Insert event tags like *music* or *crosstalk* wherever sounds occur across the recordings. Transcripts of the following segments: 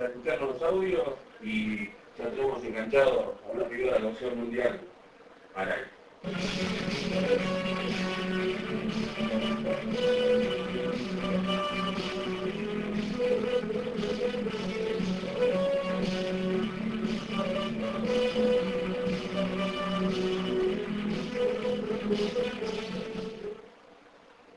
a escuchar los audios y ya tenemos enganchado a una figura de la opción mundial. Para él.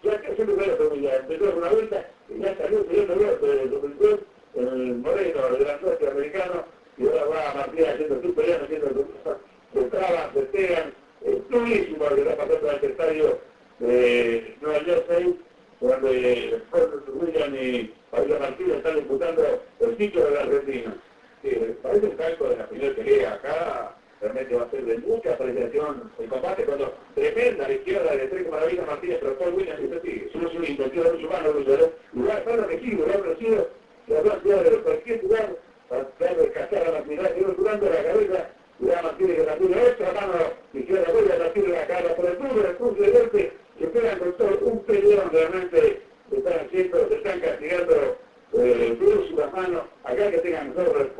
Ya que se me va a la familia, empezó una vuelta, y ya salió, se dio una vuelta, el moreno, el grandote americano, y ahora va a Martínez haciendo su pelea, haciendo su cosa, se traban, se pegan, es durísimo lo que está pasando en el estadio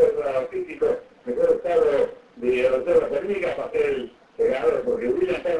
reserva físico, mejor estado de reserva térmica, papel pegador, porque William está...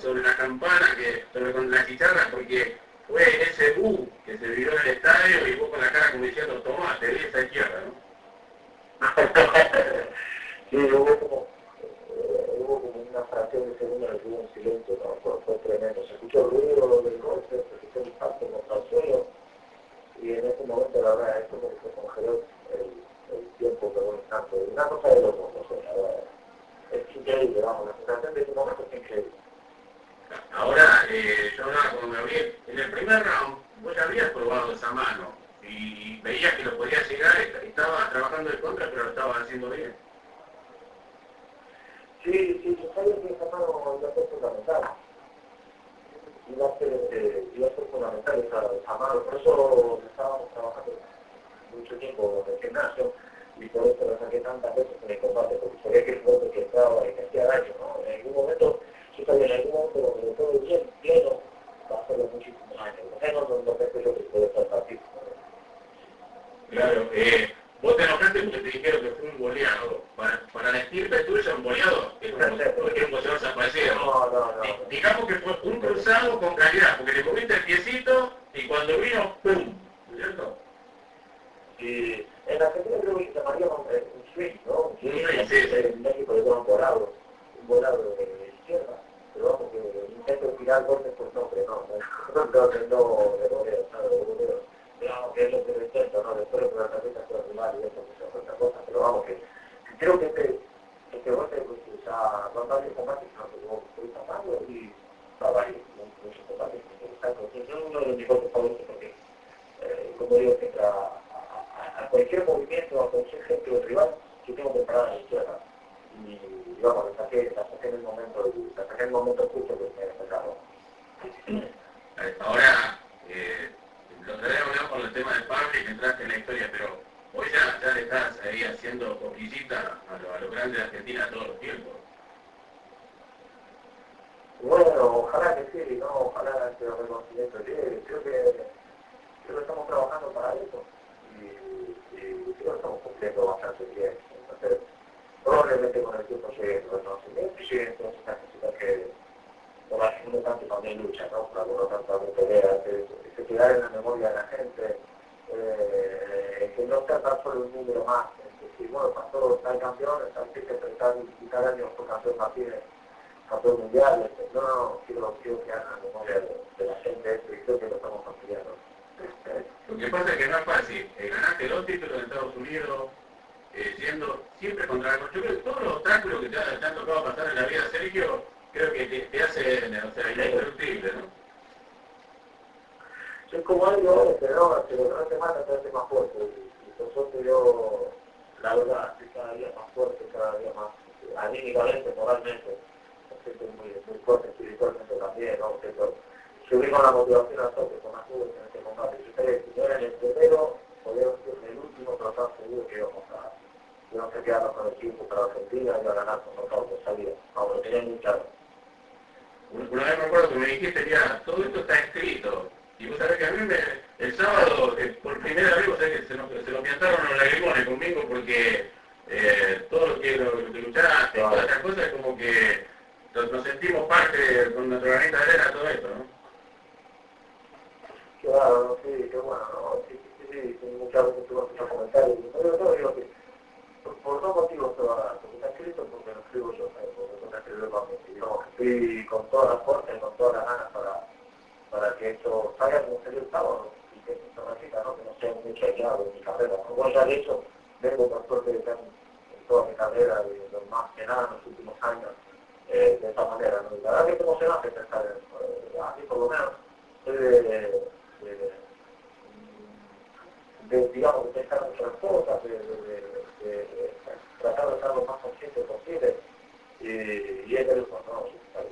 sobre la campana que, pero con las guitarras porque haciendo bien. Sí, sí, yo sabía que esta mano iba a fundamental. Iba a ser, mano, por eso estábamos trabajando mucho tiempo en el gimnasio y por eso la saqué tantas veces en el combate, porque sabía que el golpe que estaba y que hacía daño, ¿no? En algún momento, yo sabía en algún momento lo que todo bien, pleno, va a muchísimo más. Menos los dos veces yo que puede estar partido. Claro, eh. Vos te enojaste porque te dijeron que fue un boleado. Para, para la estirpe tuya, un boleado es porque un boxeador desaparecido. No, no, no. Digamos que fue un cruzado con calidad, porque le comiste el piecito y cuando vino, ¡pum! ¿Cierto? Y en Argentina creo que se llamaría un, un swing, ¿no? Un swing, sí. En México le llaman volado, un volado de, izquierda, pero vamos que intento tirar golpes por nombre, no, no, no, no, de no, de. Que es lo que intento, ¿no? Después de la el rival y eso, que es otra cosa, pero vamos que creo que este, este golpe pues, ya combates no estoy y va varios, muchos interesantes. Es uno de favoritos porque, eh, como digo, que a, a, cualquier movimiento, a gesto del rival, yo tengo que parar a la izquierda. Y, y vamos, la saqué, la saqué en el momento, la saqué en el momento justo que me sacaron. Ahora, eh, lo que había hablado con el tema del Pablo que entraste en la historia, pero hoy ya, ya le estás ahí haciendo coquillita a lo, a lo grande de Argentina todos los tiempos. Bueno, ojalá que sí, no, ojalá que el reconocimiento llegue. Creo que, creo que estamos trabajando para eso y, y creo que estamos cumpliendo bastante bien. Entonces, probablemente con el tiempo llegue el reconocimiento y llegue entonces esta necesidad que por la gente tanto también lucha, ¿no? Para por lo tanto también pelea, que, que se quedar en la memoria de la gente, eh, que no sea tan solo un número más. Es decir, bueno, pasó tal campeón, tal que tal, y tal año fue campeón Martínez campeón mundial, este, no, no, quiero, quiero que hagan memoria de, de la gente esto y creo que lo estamos consiguiendo. Lo que pasa es que no es fácil. Eh, ganaste dos títulos en Estados Unidos, eh, siendo siempre contra el Yo creo que todos los obstáculos que te, ha- te han tocado pasar en la vida, Sergio, creo que te, te hace, o sea, indestructible, ¿no? Es como algo que no, que no te mata, te hace más fuerte. Y por suerte yo, la verdad, estoy cada día más fuerte, cada día más anímicamente, moralmente. Me siento muy, muy fuerte espiritualmente también, ¿no? Siento, subí con la motivación a tope, con más dudas en este combate. Si ustedes era en el primero, podía ser el último, pero seguro que íbamos a, íbamos a quedarnos con el equipo para Argentina y a ganar con nosotros de salida. Vamos, lo tenía muy claro. Una vez me acuerdo que me dijiste, ya, todo esto está escrito. Y vos sabés que a mí me, el sábado, eh, por primera vez, que se, nos, se lo piantaron los lagrimones conmigo porque eh, todo lo que, lo, lo que luchaste, todas esas cosas, es como que nos, nos sentimos parte con nuestro granito de arena todo esto, ¿no? Claro, sí, qué bueno, ¿no? Sí, sí, sí, sí, muchas veces tuve muchos comentarios. Pero yo digo que por, por dos motivos se va a dar. Porque está escrito, porque lo escribo yo, ¿sabes? Porque no está escrito para mí. Y digamos que estoy con toda la fuerza y con todas las ganas para, para que esto salga como salió el sábado y que se repita, ¿no? Que no sea un hecho aislado mi carrera. Como ya de hecho, vengo con suerte de en toda mi carrera, de, de más que nada en los últimos años, eh, de esta manera, ¿no? La verdad que es emocionante pensar en. Eh, a mí por lo menos, soy de, digamos, de pensar muchas cosas, de, tratar de estar lo más consciente posible. Y, y es de eso, ¿no?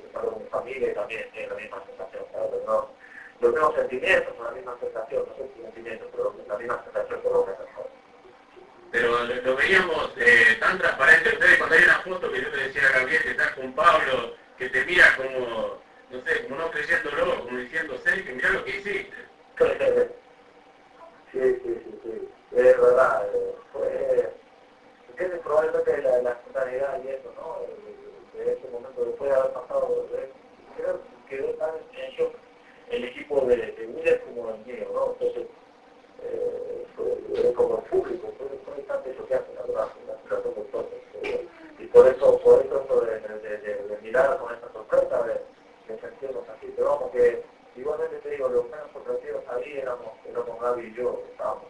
Estar mi familia y también tiene la misma sensación, ¿sabes? No, los mismos sentimientos, la misma sensación, no sé si sentimientos, pero la misma sensación por lo menos. Pero lo, lo veíamos eh, tan transparente ustedes cuando hay una foto que yo te decía a Gabriel que estás con Pablo, que te mira como, no sé, como no creyéndolo, como diciendo, Sergio, mirá lo que hiciste. *laughs* Sí, sí, sí, sí, es verdad. eh, Fue, entiende probablemente la, la espontaneidad y eso, ¿no? De, de ese momento, después de haber pasado, de, creo que quedó tan en shock el equipo de, de Miller como el mío, ¿no? Entonces, eh, fue, fue como el público, fue, fue bastante choqueante, la verdad, la situación de todos. eh, y por eso, por eso esto de, de, de, de- de mirar con esta sorpresa, de, de sentirnos así, pero vamos que igualmente te digo, los menos sorprendidos ahí éramos, éramos Gaby y yo, estábamos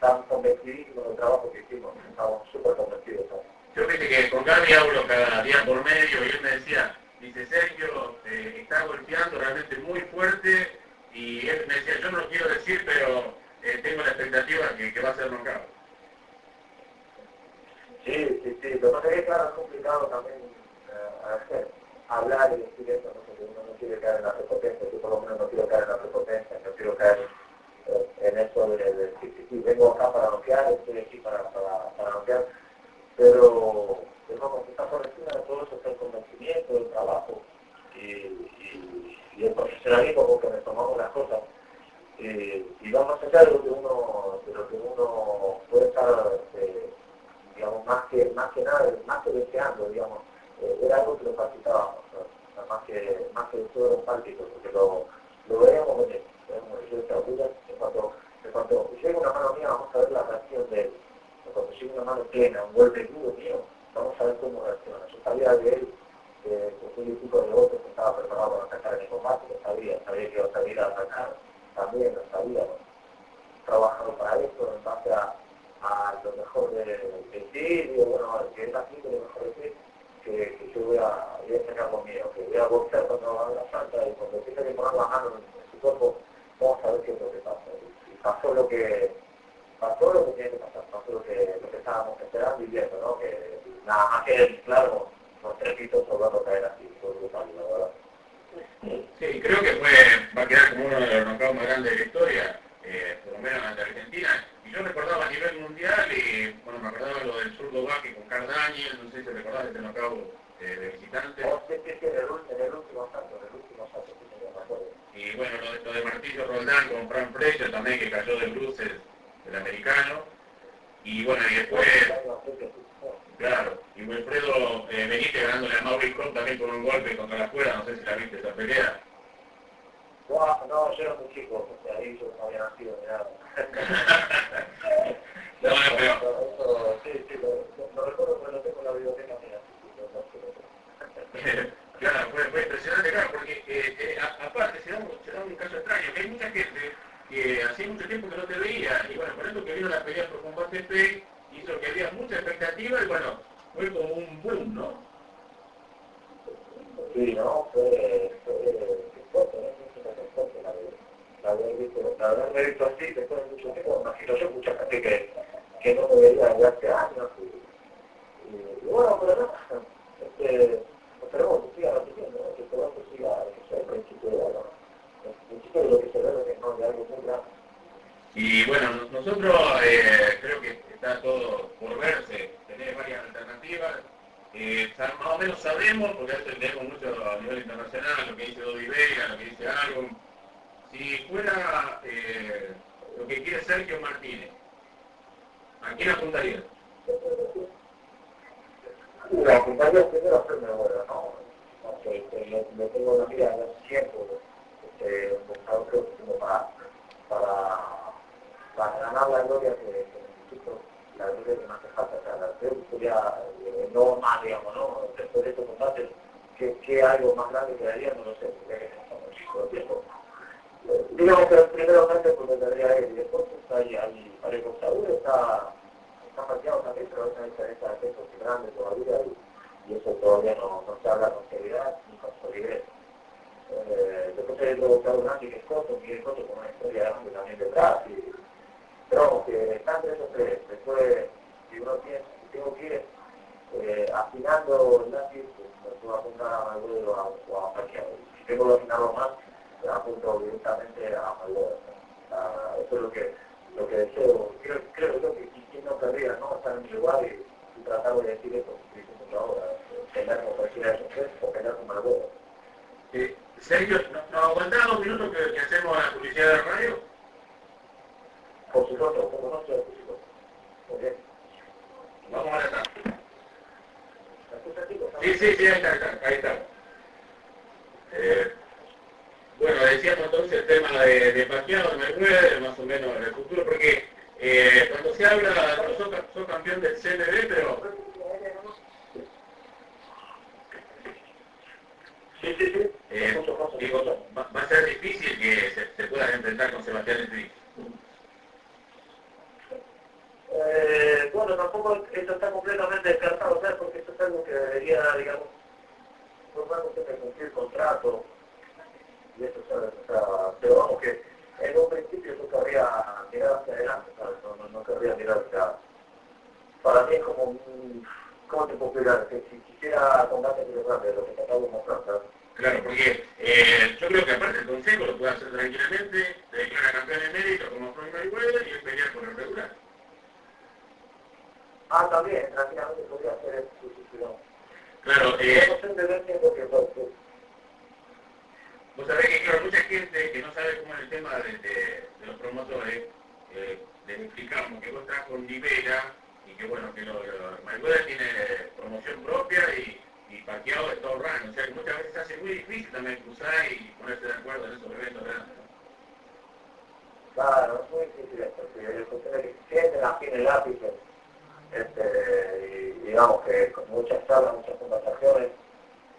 tan convencidísimos del trabajo que hicimos, estábamos súper convencidos. ¿sabes? Yo viste que con Gaby hablo cada día por medio y él me decía, dice Sergio, eh, está golpeando realmente muy fuerte y él me decía, yo no lo quiero decir, pero eh, tengo la expectativa que, que va a ser knockout. Sí, sí, sí, lo que pasa es que claro, es eh, hablar y decir eso, ¿no? porque uno no quiere caer en la prepotencia, yo por lo menos no quiero caer en la prepotencia, no quiero caer eh, en eso de, de sí, vengo acá para noquear, estoy aquí para, para, para noquear, pero digamos que está por encima de todo eso está el convencimiento, el trabajo y, y, y el profesionalismo con que nos tomamos las cosas. Y, y va más allá de lo que uno, de lo que uno puede estar, eh, digamos, más que, más que nada, más que deseando, digamos, era algo que lo practicábamos, ¿no? más que más que todo un práctico, porque lo, lo veíamos venir, veíamos yo esta altura, en cuanto, en cuanto una mano mía, vamos a ver la reacción de él. Cuando llega una mano plena, un golpe duro mío, vamos a ver cómo reacciona. Yo sabía de él que, que soy el tipo de otro que estaba preparado para atacar en el combate, lo sabía, sabía que iba a salir a atacar, también lo sabía, trabajado para esto en base a, a lo mejor de, de ti, digo, bueno, que es así, que lo mejor de ti, que, que yo voy a, voy a sacar conmigo, que voy a boxear contra la falta y cuando empiece a poner la mano en su cuerpo, vamos a ver qué es lo que pasa. Y pasó lo que pasó lo que tiene que pasar, pasó lo que, lo que estábamos esperando y viendo, ¿no? Que nada más que claro, los tres pisos sobrando caer así, fue brutal, la verdad. Sí, creo que fue, va a quedar como uno de los knockouts más grandes de la historia, eh, por lo menos ante Argentina. Y yo recordaba a nivel mundial, y bueno, me acordaba lo del zurdo Baque con Carl Daniel, no sé si te recordás de este knockout eh, de visitante. Oh, sí, sí, sí, en el, ul- en el último salto, en el último salto, sí, señor, me acuerdo. Y bueno, lo de, lo de Con Fran Fresher también, que cayó de bruces del americano. Y bueno, y después, claro, y Wilfredo eh, Benítez ganándole a Maurice Cobb también con un golpe contra la cuerda, no sé si la viste esa pelea. Guau, no, yo era muy chico, o sea, ahí yo no había nacido ni nada. *laughs* No, no, pero, Eso, sí, sí, lo, lo- lo recuerdo porque lo tengo en la biblioteca mía, sí, sí, lo- lo- lo- claro, fue, fue impresionante, claro, porque eh, eh, a- aparte se da, un, se da un caso extraño, que hay mucha gente que hacía mucho tiempo que no te veía, y bueno, por eso que vino la pelea por combate P, hizo que había mucha expectativa, y bueno, fue como un boom, ¿no? Sí, no, fue, fue, fue fuerte, ¿no? Fue una cosa fuerte la de- la de haber visto, la de haber visto así después de mucho tiempo, imagino yo mucha gente que, que no me veía desde hace años y, y, y bueno, pero no, este, esperemos que siga repitiendo, ¿no? que todo esto siga, que sea el principio de algo, ¿no? el principio de lo que se ve que no de algo muy grande. Y bueno, nos- nosotros eh, creo que está todo por verse, tenés varias alternativas, eh, más o menos sabemos, porque leemos mucho a nivel internacional, lo que dice Dodi Vega, lo que dice algo, si fuera eh, lo que quiere Sergio Martínez, ¿a quién apuntaría? La compañía primero hacerme buena, ¿no? No sé, este, le, le tengo una mira de hace tiempo, este, un boxeador creo que como para, para, para ganar la gloria que, que necesito, la gloria que me hace falta, o sea, la sería eh, no más, digamos, ¿no? Después de estos combates, ¿qué, qué algo más grande quedaría? No lo sé, tendría que muchísimo tiempo. Eh, Digamos que primeramente porque tendría él, y después está ahí, ahí, para el boxeador está está parqueado también, pero una diferencia de pesos grande todavía ahí, y eso todavía no, no se habla con seriedad ni con solidez. Eh, después hay otro boxeador grande que es Coto, Miguel Coto con una historia grande también detrás, y, pero que están entre esos tres. Después, si uno piensa tengo que ir eh, afinando el lápiz, pues puedo apuntar a Malduero o a, Pacquiao. Si tengo que afinarlo más, apunto directamente a Malduero. Ah, eso es lo que lo que deseo, creo, creo yo que quien no querría no estar en mi lugar y, y tratar de decir eso que estoy diciendo ahora, eh, pelear con cualquiera de esos tres o pelear con Malduero. Eh, Sergio, ¿nos no aguantás dos minutos que, que hacemos la publicidad de radio? Por supuesto, como no sea físico. ¿Ok? Vamos a la ¿Me escuchan, chicos? Sí, sí, sí, ahí está, ahí está. Eh, bueno, decíamos entonces el tema de, de Pacquiao, de Mayweather, más o menos del futuro, porque eh, cuando se habla, bueno, sos, sos campeón del CMB, pero Sí, sí, sí. eh, Escucho, escucho, digo, escucho. va, va a ser difícil que se, se pueda enfrentar con Sebastián Etri. Eh, bueno, tampoco esto está completamente descartado, ¿sabes? Porque esto es algo que debería, digamos, por más que de cumplir contrato, y eso, ¿sabes? O sea, pero vamos que en un principio yo querría mirar hacia adelante, ¿sabes? No, no, no querría mirar hacia... Para mí es como un... ¿Cómo te puedo explicar? Que si quisiera combate pero grande, lo que te acabo de mostrar, ¿sabes? Claro, porque eh, yo creo que aparte el consejo lo puede hacer tranquilamente, se declara campeón emérito como Floyd Mayweather y él pelear por el regular. Ah, también, tranquilamente podría hacer sí, no. Claro, eh, Vos sabés que, claro, mucha gente que no sabe cómo es el tema de, de- de los promotores, eh, les explicamos que vos estás con Libera y que, bueno, que lo, lo- Mayweather tiene promoción propia y, y Pacquiao difícil también cruzar y ponerse de acuerdo en esos eventos grandes. Claro, es muy difícil esto, sienten aquí en el lápiz, este, y digamos que con muchas charlas, muchas conversaciones,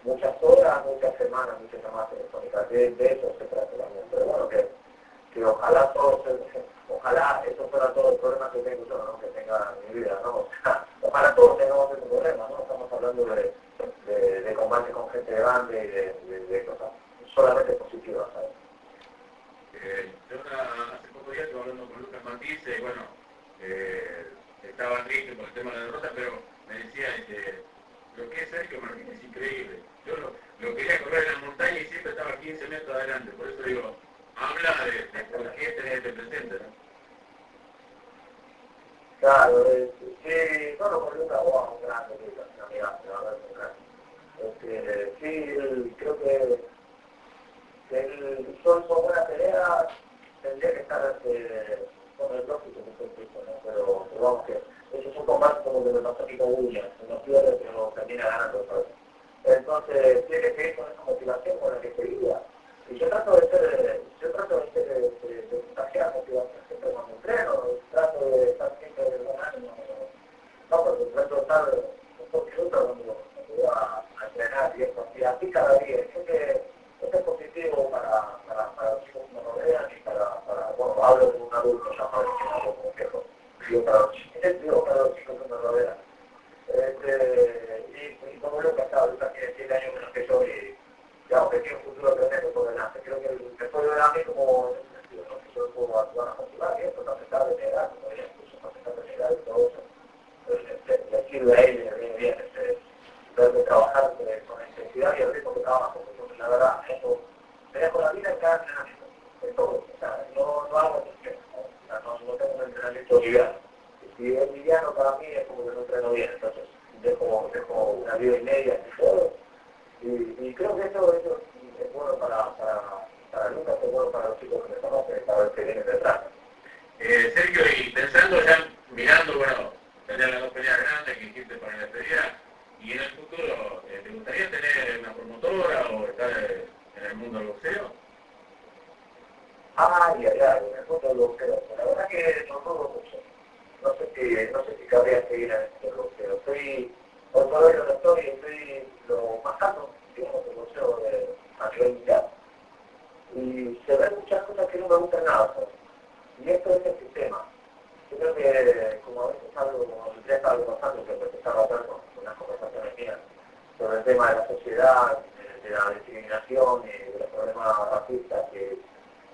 muchas horas, muchas semanas, muchas llamadas telefónicas, de, de eso se trata también. Pero bueno, que, que ojalá todo ojalá eso fuera todo el problema que tengo ¿no? que tenga mi vida, ¿no? O sea, ojalá todos tengamos ese problema, ¿no? Estamos hablando de, de, de combate con gente grande y de, de, de cosas solamente positivas, ¿sabes? Eh, yo hace poco días estuve hablando con Lucas Matisse, bueno, eh, estaba triste por el tema de la derrota, pero me decía, lo que es Sergio Martín es increíble. Yo lo, lo, quería correr en la montaña y siempre estaba 15 metros adelante, por eso digo, habla de, de por qué tenés este presente, ¿no? Claro, eh, sí, no lo con Lucas, wow, un grande, Lucas, un amigazo, la verdad, un grande. Este, sí, creo que el sol son buena pelea, tendría que estar con el lógico que ¿no? pero, vamos que eso es un combate como los aquí con Williams, no pierde pero termina ganando ¿sabes? Entonces tiene que ir con esa motivación con la que seguía. Y yo trato de ser, yo trato de ser, de, de, de contagiar motivación siempre cuando entreno, trato de estar siempre de buen ánimo, no, pero trato de estar un poquito cuando, cuando voy a, a entrenar y eso, así, así cada día. Creo que esto es positivo para, para, para los chicos que me rodean y para, para bueno, hablo de un adulto, ya sabes que no hablo como viejo, digo para los, digo para los chicos que me rodean. Este, y, y como Lucas, claro, Lucas tiene 7 años menos que yo y, y aunque tiene un futuro tremendo por delante, creo que después de a mí como en ese sentido, ¿no? que yo puedo ayudar a motivar y esto, a pesar de mi edad, como ella incluso a pesar de mi edad y todo eso, pues, le, le sirve a él y le viene bien este, verme trabajar eh, con la intensidad y el ritmo que trabajo la verdad, eso, me dejo la vida en cada entrenamiento, en todo, o sea, no, no hago excepciones, ¿no? O sea, no, no tengo Y si es liviano para mí es como que no entreno bien, entonces dejo, dejo una vida y media y todo. Y, y creo que eso, eso es bueno para, para, para Lucas, es bueno para los chicos que me conocen, para ver que vienen detrás. Eh, Sergio, y pensando ya, mirando, bueno, tener las dos peleas grandes que hiciste para la despedida, y en el futuro, eh, ¿te gustaría tener una promotora o estar en el mundo del boxeo? Ay, ay, ay, en el mundo del boxeo. La verdad que no dudo mucho. No sé si, si cabría seguir en este boxeo. Estoy, por favor, lo estoy, estoy lo más alto, digamos, del boxeo de, a nivel mundial. Y se ven muchas cosas que no me gustan nada. ¿sabes? Y esto es el sistema. Yo creo que, como a veces algo, como ya estaba pasando, que empezaba a hablar con unas conversaciones mías sobre el tema de la sociedad, de, de la discriminación y de los problemas racistas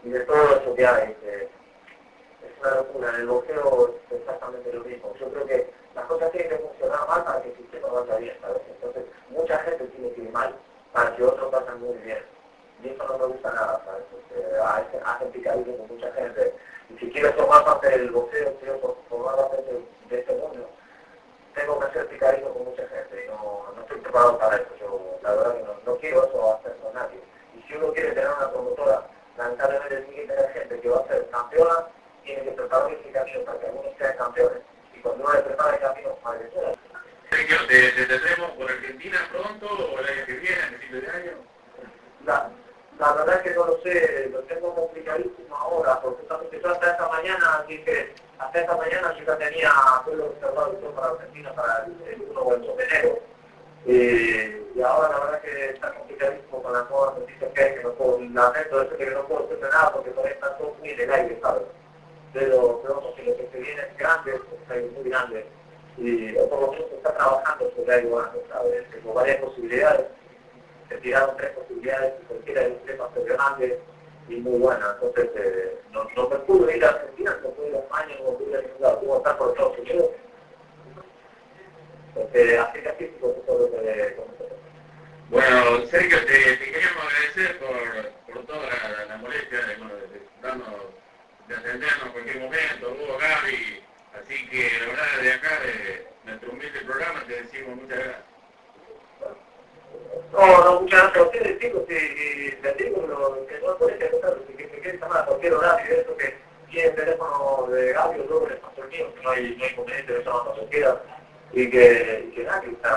y de todo eso que hay. Que, es una el boxeo es exactamente lo mismo. Yo creo que las cosas tienen que funcionar mal para que el sistema vaya bien, ¿sabes? Entonces, mucha gente tiene que ir mal para que otros vayan muy bien. Y eso no me gusta nada, ¿sabes? Porque hacen picadillo con mucha gente. Y si quiero formar parte del boxeo, quiero formar parte de este mundo, tengo que hacer picadillo con mucha gente y no, no estoy preparado para eso. Yo, la verdad que no, no quiero eso hacer con nadie. Y si uno quiere tener una promotora, lamentablemente tiene que tener gente que va a ser campeona, tiene que preparar ese camino para que algunos sean campeones. Y cuando uno le prepara el camino, para que sea. Sergio, ¿te, te tendremos por Argentina pronto o el año que viene, a principio de año? La, la verdad es que no lo sé, lo tengo complicadísimo ahora, porque justamente yo hasta esta mañana dije, hasta esta mañana yo ya tenía vuelo reservado para Argentina para el, el 1 o el 2 de enero. Eh, y ahora la verdad que está complicadísimo con las nuevas noticias que hay, que no puedo, lamento eso que no puedo hacer nada porque todavía está todo muy en el aire, ¿sabes? Pero, vamos, que lo que se viene es grande, es muy grande. Y por lo menos está trabajando sobre algo grande, ¿sabes? Tengo varias posibilidades se tiraron tres posibilidades y cualquiera de los tres bastante grande y muy buena. Entonces, eh, no, no me pude ir a Argentina, no pude ir a España, no pude ir a ningún lado, pude estar por Estados Unidos. Entonces, así que así, es lo que. Bueno, Sergio, te, te queríamos agradecer por, por toda la, la molestia de, bueno, de, darnos, de atendernos en cualquier momento, Hugo, Gaby. Así que la verdad, desde acá, de nuestro humilde programa, te decimos muchas gracias. No, no, muchas gracias a ustedes, chicos, y les digo lo que no puede ser, que que quede llamar a cualquier horario, eso que tiene el teléfono de Gaby o luego les paso mío, que no hay, no hay inconveniente de llamar cuando quiera, y que, y que nada, que te